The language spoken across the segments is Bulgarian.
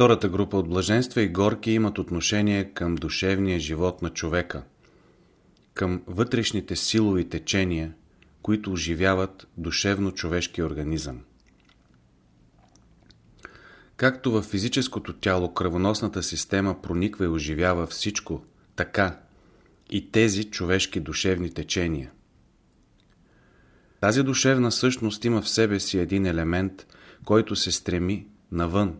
Втората група от блаженства и горки имат отношение към душевния живот на човека, към вътрешните силови течения, които оживяват душевно-човешки организъм. Както в физическото тяло кръвоносната система прониква и оживява всичко, така и тези човешки душевни течения. Тази душевна същност има в себе си един елемент, който се стреми навън.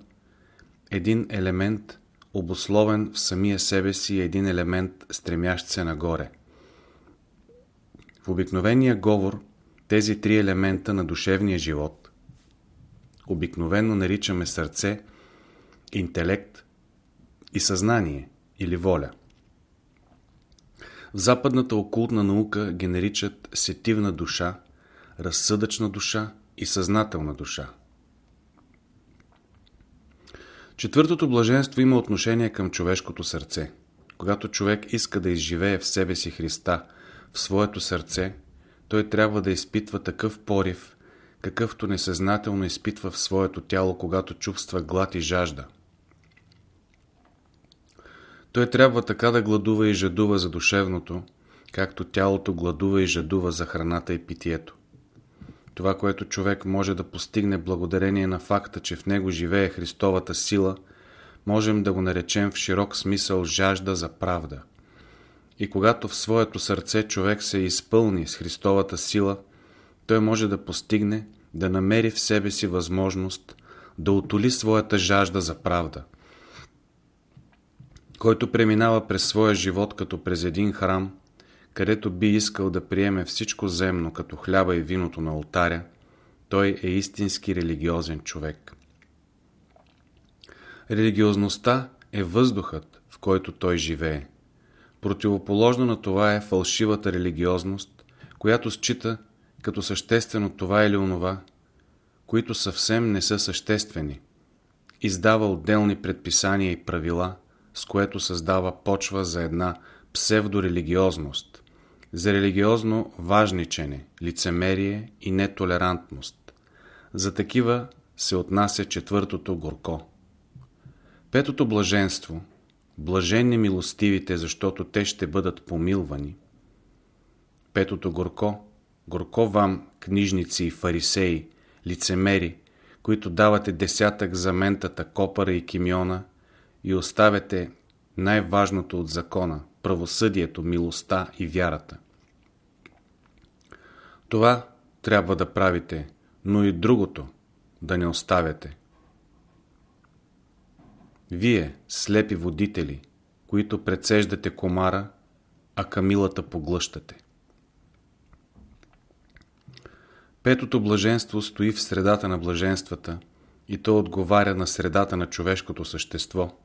Един елемент, обословен в самия себе си, и един елемент, стремящ се нагоре. В обикновения говор тези три елемента на душевния живот обикновено наричаме сърце, интелект и съзнание или воля. В западната окултна наука ги наричат сетивна душа, разсъдъчна душа и съзнателна душа. Четвъртото блаженство има отношение към човешкото сърце. Когато човек иска да изживее в себе си Христа, в своето сърце, той трябва да изпитва такъв порив, какъвто несъзнателно изпитва в своето тяло, когато чувства глад и жажда. Той трябва така да гладува и жадува за душевното, както тялото гладува и жадува за храната и питието. Това, което човек може да постигне благодарение на факта, че в него живее Христовата сила, можем да го наречем в широк смисъл жажда за правда. И когато в своето сърце човек се изпълни с Христовата сила, той може да постигне, да намери в себе си възможност да отоли своята жажда за правда. Който преминава през своя живот като през един храм, където би искал да приеме всичко земно като хляба и виното на алтаря, той е истински религиозен човек. Религиозността е въздухът, в който той живее. Противоположно на това е фалшивата религиозност, която счита като съществено това или онова, които съвсем не са съществени. Издава отделни предписания и правила, с което създава почва за една псевдорелигиозност, за религиозно важничене, лицемерие и нетолерантност. За такива се отнася четвъртото горко. Петото блаженство, блаженни милостивите, защото те ще бъдат помилвани. Петото горко, горко вам, книжници и фарисеи, лицемери, които давате десятък за ментата, копара и кимиона и оставяте най-важното от закона – правосъдието, милостта и вярата. Това трябва да правите, но и другото да не оставяте. Вие, слепи водители, които прецеждате комара, а камилата поглъщате. Петото блаженство стои в средата на блаженствата и то отговаря на средата на човешкото същество,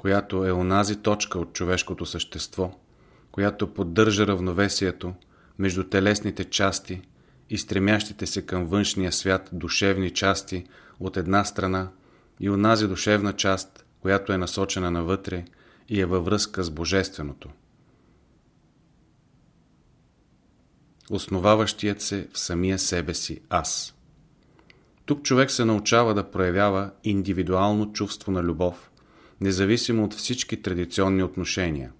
която е онази точка от човешкото същество, която поддържа равновесието между телесните части и стремящите се към външния свят душевни части от една страна и онази душевна част, която е насочена навътре и е във връзка с Божественото. Основаващият се в самия себе си аз. Тук човек се научава да проявява индивидуално чувство на любов, независимо от всички традиционни отношения.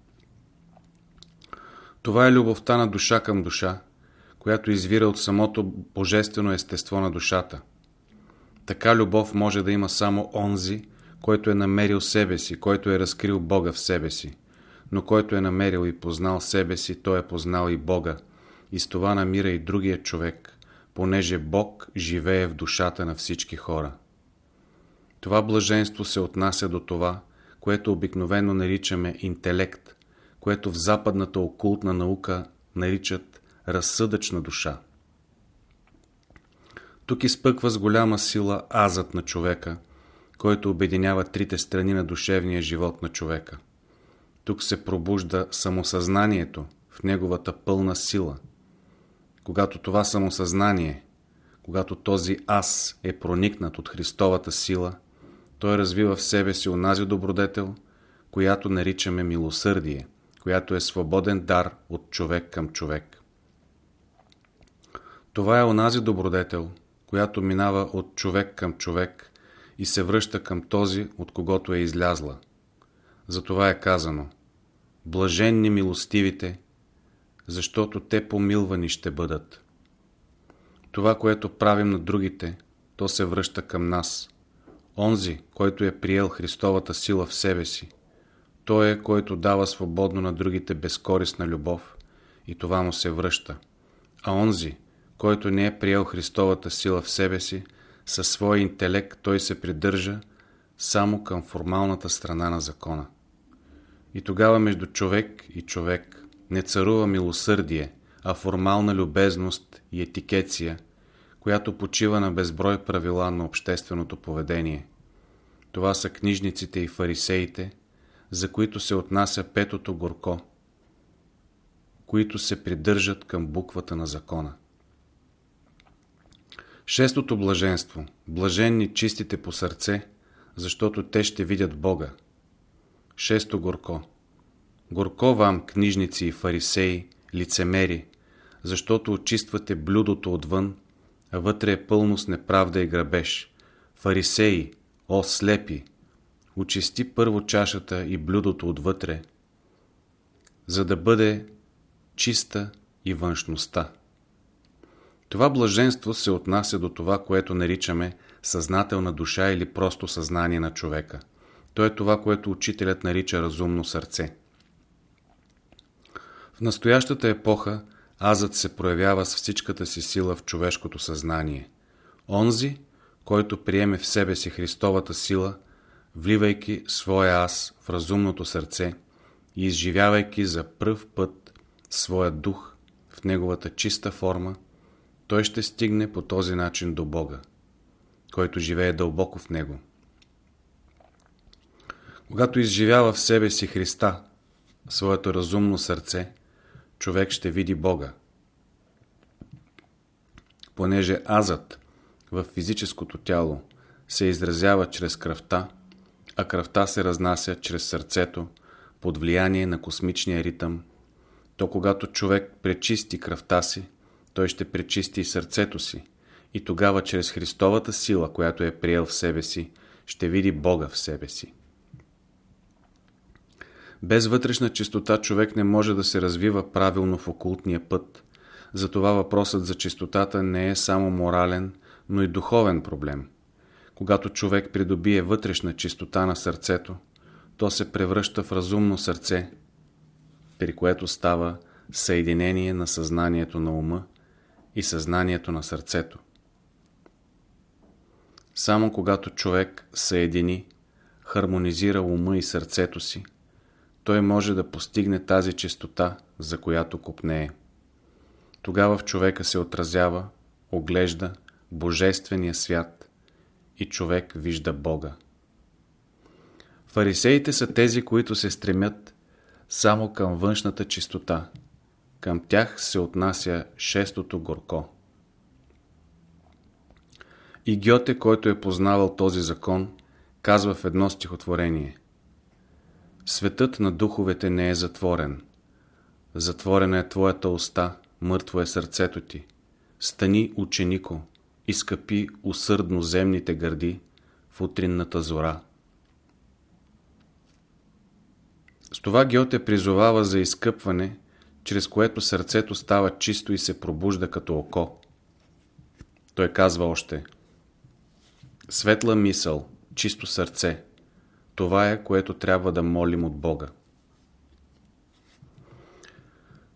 Това е любовта на душа към душа, която извира от самото божествено естество на душата. Така любов може да има само онзи, който е намерил себе си, който е разкрил Бога в себе си. Но който е намерил и познал себе си, той е познал и Бога. И с това намира и другия човек, понеже Бог живее в душата на всички хора. Това блаженство се отнася до това, което обикновено наричаме интелект, което в западната окултна наука наричат разсъдъчна душа. Тук изпъква с голяма сила азът на човека, който обединява трите страни на душевния живот на човека. Тук се пробужда самосъзнанието в неговата пълна сила. Когато това самосъзнание, когато този аз е проникнат от Христовата сила – той развива в себе си онази добродетел, която наричаме милосърдие, която е свободен дар от човек към човек. Това е онази добродетел, която минава от човек към човек и се връща към този, от когото е излязла. Затова е казано Блаженни милостивите, защото те помилвани ще бъдат. Това, което правим на другите, то се връща към нас. Онзи, който е приел Христовата сила в себе си, той е, който дава свободно на другите безкорисна любов и това му се връща. А онзи, който не е приел Христовата сила в себе си, със своя интелект той се придържа само към формалната страна на закона. И тогава между човек и човек не царува милосърдие, а формална любезност и етикеция, която почива на безброй правила на общественото поведение. Това са книжниците и фарисеите, за които се отнася петото горко, които се придържат към буквата на закона. Шестото блаженство. Блаженни чистите по сърце, защото те ще видят Бога. Шесто горко. Горко вам, книжници и фарисеи, лицемери, защото очиствате блюдото отвън, а вътре е пълно с неправда и грабеж. Фарисеи, о слепи, очисти първо чашата и блюдото отвътре, за да бъде чиста и външността. Това блаженство се отнася до това, което наричаме съзнателна душа или просто съзнание на човека. То е това, което учителят нарича разумно сърце. В настоящата епоха азът се проявява с всичката си сила в човешкото съзнание. Онзи, който приеме в себе си Христовата сила, вливайки своя аз в разумното сърце и изживявайки за пръв път своя дух в неговата чиста форма, той ще стигне по този начин до Бога, който живее дълбоко в него. Когато изживява в себе си Христа, своето разумно сърце, човек ще види Бога. Понеже азът в физическото тяло се изразява чрез кръвта, а кръвта се разнася чрез сърцето под влияние на космичния ритъм, то когато човек пречисти кръвта си, той ще пречисти и сърцето си и тогава чрез Христовата сила, която е приел в себе си, ще види Бога в себе си. Без вътрешна чистота човек не може да се развива правилно в окултния път. Затова въпросът за чистотата не е само морален, но и духовен проблем. Когато човек придобие вътрешна чистота на сърцето, то се превръща в разумно сърце, при което става съединение на съзнанието на ума и съзнанието на сърцето. Само когато човек съедини, хармонизира ума и сърцето си, той може да постигне тази чистота, за която купнее. Тогава в човека се отразява, оглежда Божествения свят и човек вижда Бога. Фарисеите са тези, които се стремят само към външната чистота, към тях се отнася шестото горко. И Гьоте, който е познавал този закон, казва в едно стихотворение Светът на духовете не е затворен. Затворена е твоята уста, мъртво е сърцето ти. Стани, ученико, изкъпи усърдно земните гърди в утринната зора. С това Гьоте призовава за изкъпване чрез което сърцето става чисто и се пробужда като око. Той казва още Светла мисъл, чисто сърце. Това е, което трябва да молим от Бога.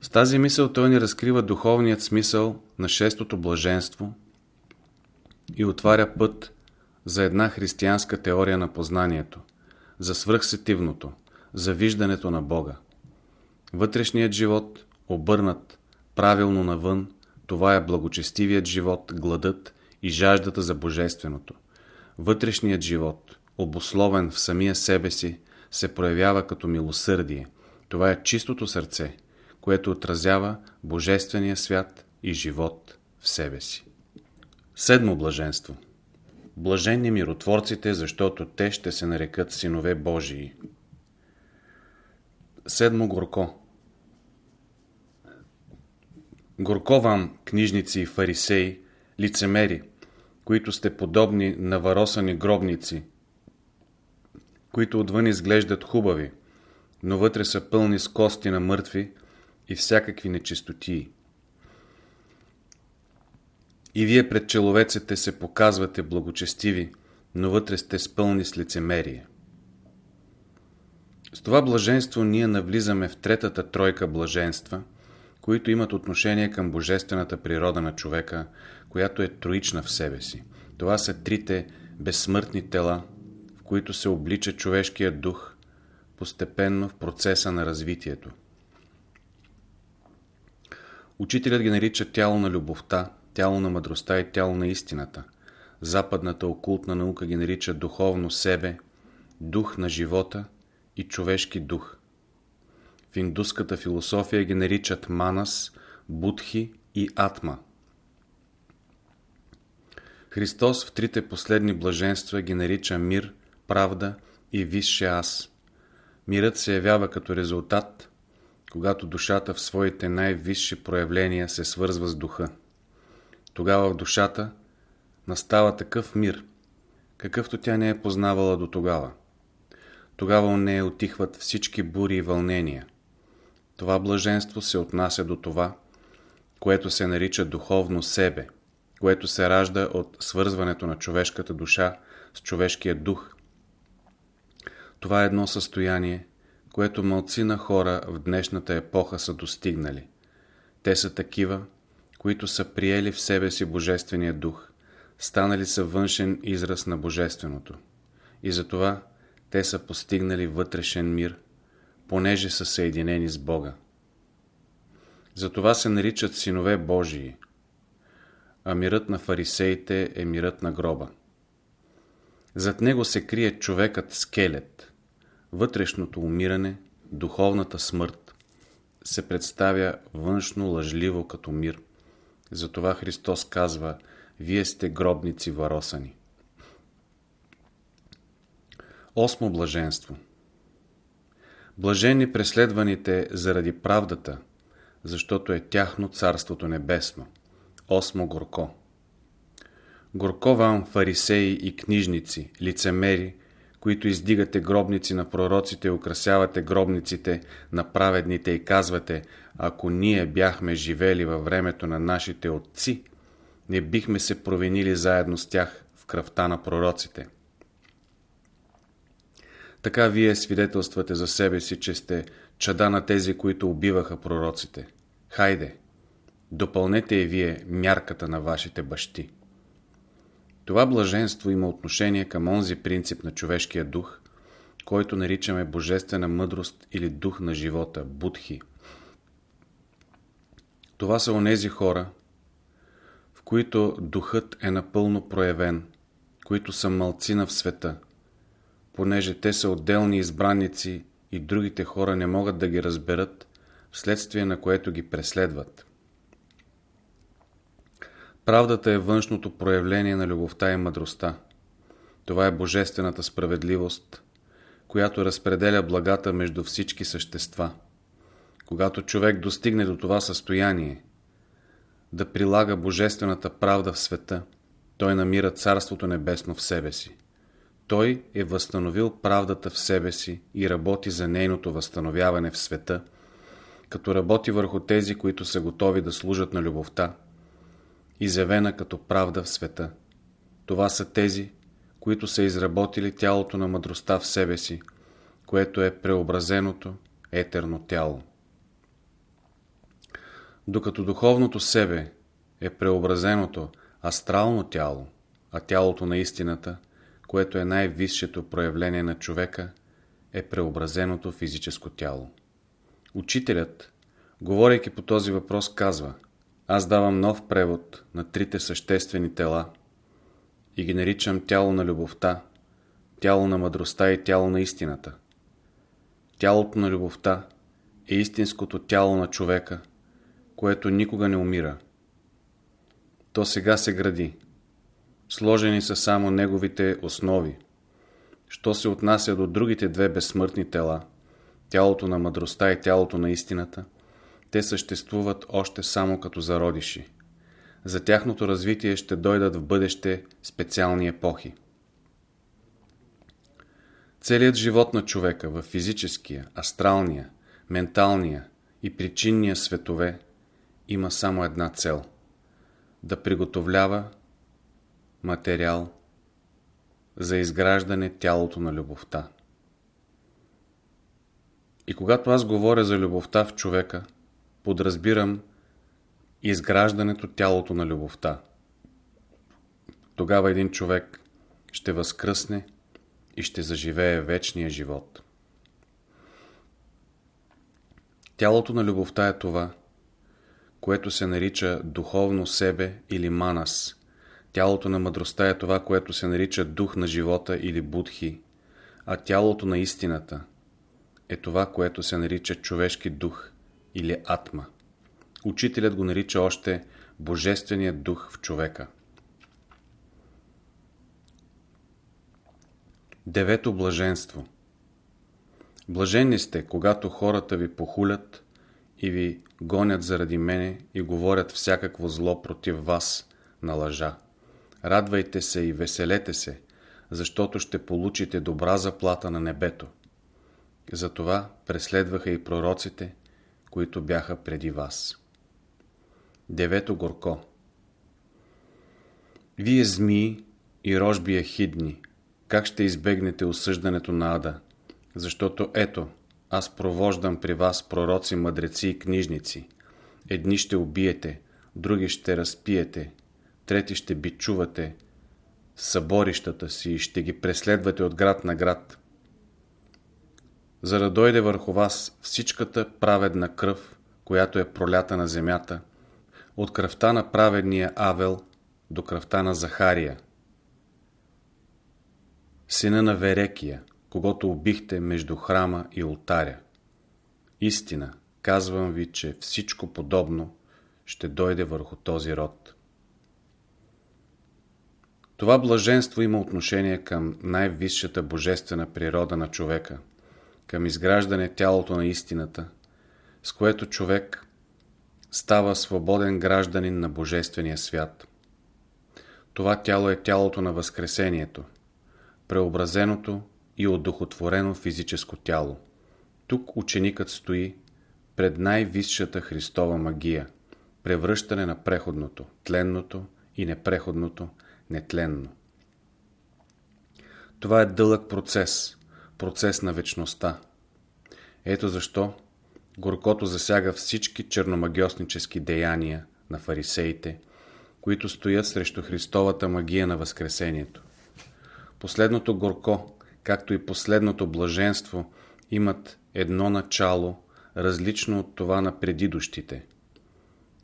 С тази мисъл той ни разкрива духовният смисъл на шестото блаженство и отваря път за една християнска теория на познанието, за свръхсетивното, за виждането на Бога. Вътрешният живот, обърнат правилно навън, това е благочестивият живот, гладът и жаждата за божественото. Вътрешният живот, обословен в самия себе си, се проявява като милосърдие. Това е чистото сърце, което отразява божествения свят и живот в себе си. Седмо блаженство. Блаженни миротворците, защото те ще се нарекат синове Божии. Седмо горко. Горко вам, книжници и фарисеи, лицемери, които сте подобни на варосани гробници, които отвън изглеждат хубави, но вътре са пълни с кости на мъртви и всякакви нечистотии. И вие пред человеците се показвате благочестиви, но вътре сте спълни с лицемерие. С това блаженство ние навлизаме в третата тройка блаженства, които имат отношение към божествената природа на човека, която е троична в себе си. Това са трите безсмъртни тела, които се облича човешкия дух постепенно в процеса на развитието. Учителят ги нарича тяло на любовта, тяло на мъдростта и тяло на истината. Западната окултна наука ги нарича духовно себе, дух на живота и човешки дух. В индуската философия ги наричат манас, будхи и атма. Христос в трите последни блаженства ги нарича мир, правда и висше аз. Мирът се явява като резултат, когато душата в своите най-висши проявления се свързва с духа. Тогава в душата настава такъв мир, какъвто тя не е познавала до тогава. Тогава у нея отихват всички бури и вълнения. Това блаженство се отнася до това, което се нарича духовно себе, което се ражда от свързването на човешката душа с човешкия дух това е едно състояние, което мълцина хора в днешната епоха са достигнали. Те са такива, които са приели в себе си Божествения дух, станали са външен израз на Божественото. И затова те са постигнали вътрешен мир, понеже са съединени с Бога. Затова се наричат синове Божии, а мирът на фарисеите е мирът на гроба. Зад него се крие човекът скелет. Вътрешното умиране, духовната смърт се представя външно лъжливо като мир. Затова Христос казва Вие сте гробници варосани. Осмо блаженство Блажени преследваните заради правдата, защото е тяхно Царството Небесно. Осмо горко Горко вам, фарисеи и книжници, лицемери, които издигате гробници на пророците украсявате гробниците на праведните и казвате, ако ние бяхме живели във времето на нашите отци, не бихме се провинили заедно с тях в кръвта на пророците. Така вие свидетелствате за себе си, че сте чада на тези, които убиваха пророците. Хайде, допълнете и вие мярката на вашите бащи. Това блаженство има отношение към онзи принцип на човешкия дух, който наричаме божествена мъдрост или дух на живота, будхи. Това са онези хора, в които духът е напълно проявен, които са мълцина в света, понеже те са отделни избранници и другите хора не могат да ги разберат, вследствие на което ги преследват. Правдата е външното проявление на любовта и мъдростта. Това е божествената справедливост, която разпределя благата между всички същества. Когато човек достигне до това състояние, да прилага божествената правда в света, той намира Царството Небесно в себе си. Той е възстановил правдата в себе си и работи за нейното възстановяване в света, като работи върху тези, които са готови да служат на любовта, изявена като правда в света. Това са тези, които са изработили тялото на мъдростта в себе си, което е преобразеното етерно тяло. Докато духовното себе е преобразеното астрално тяло, а тялото на истината, което е най-висшето проявление на човека, е преобразеното физическо тяло. Учителят, говорейки по този въпрос, казва – аз давам нов превод на трите съществени тела и ги наричам тяло на любовта, тяло на мъдростта и тяло на истината. Тялото на любовта е истинското тяло на човека, което никога не умира. То сега се гради. Сложени са само неговите основи. Що се отнася до другите две безсмъртни тела, тялото на мъдростта и тялото на истината – те съществуват още само като зародиши. За тяхното развитие ще дойдат в бъдеще специални епохи. Целият живот на човека в физическия, астралния, менталния и причинния светове има само една цел – да приготовлява материал за изграждане тялото на любовта. И когато аз говоря за любовта в човека, подразбирам изграждането тялото на любовта. Тогава един човек ще възкръсне и ще заживее вечния живот. Тялото на любовта е това, което се нарича духовно себе или манас. Тялото на мъдростта е това, което се нарича дух на живота или будхи, а тялото на истината е това, което се нарича човешки дух или атма. Учителят го нарича още Божественият дух в човека. Девето блаженство Блаженни сте, когато хората ви похулят и ви гонят заради мене и говорят всякакво зло против вас на лъжа. Радвайте се и веселете се, защото ще получите добра заплата на небето. Затова преследваха и пророците, които бяха преди вас. Девето горко Вие змии и рожби ехидни, как ще избегнете осъждането на ада? Защото ето, аз провождам при вас пророци, мъдреци и книжници. Едни ще убиете, други ще разпиете, трети ще бичувате съборищата си и ще ги преследвате от град на град. За да дойде върху вас всичката праведна кръв, която е пролята на земята, от кръвта на праведния Авел до кръвта на Захария, сина на Верекия, когато убихте между храма и ултаря. Истина, казвам ви, че всичко подобно ще дойде върху този род. Това блаженство има отношение към най-висшата божествена природа на човека, към изграждане тялото на истината, с което човек става свободен гражданин на Божествения свят. Това тяло е тялото на Възкресението, преобразеното и одухотворено физическо тяло. Тук ученикът стои пред най-висшата Христова магия, превръщане на преходното, тленното и непреходното, нетленно. Това е дълъг процес, процес на вечността. Ето защо горкото засяга всички черномагиоснически деяния на фарисеите, които стоят срещу Христовата магия на Възкресението. Последното горко, както и последното блаженство, имат едно начало, различно от това на предидущите.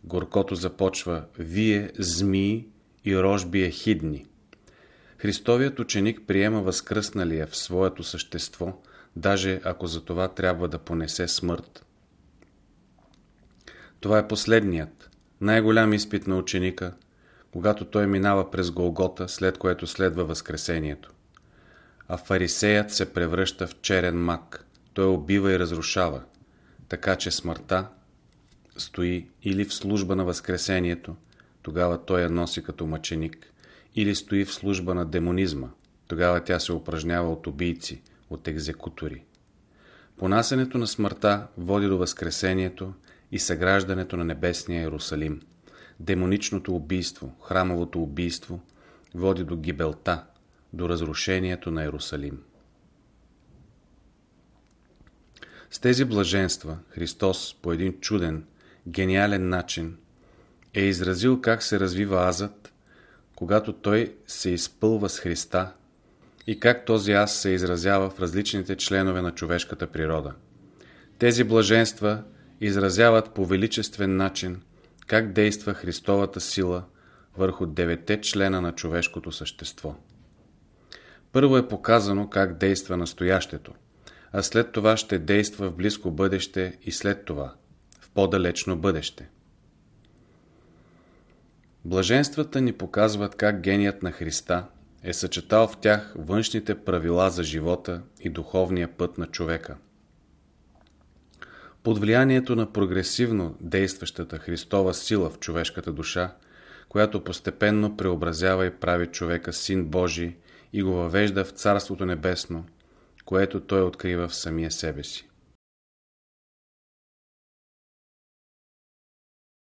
Горкото започва «Вие, змии и рожби ехидни». Христовият ученик приема възкръсналия в своето същество, даже ако за това трябва да понесе смърт. Това е последният, най-голям изпит на ученика, когато той минава през Голгота, след което следва Възкресението. А фарисеят се превръща в черен мак. Той убива и разрушава, така че смъртта стои или в служба на Възкресението, тогава той я носи като мъченик, или стои в служба на демонизма, тогава тя се упражнява от убийци, от екзекутори. Понасенето на смъртта води до Възкресението и съграждането на небесния Иерусалим. Демоничното убийство, храмовото убийство води до гибелта, до разрушението на Иерусалим. С тези блаженства Христос по един чуден, гениален начин е изразил как се развива азът, когато той се изпълва с Христа и как този аз се изразява в различните членове на човешката природа. Тези блаженства изразяват по величествен начин как действа Христовата сила върху девете члена на човешкото същество. Първо е показано как действа настоящето, а след това ще действа в близко бъдеще и след това, в по-далечно бъдеще. Блаженствата ни показват как геният на Христа е съчетал в тях външните правила за живота и духовния път на човека. Под влиянието на прогресивно действащата Христова сила в човешката душа, която постепенно преобразява и прави човека син Божий и го въвежда в Царството Небесно, което той открива в самия себе си.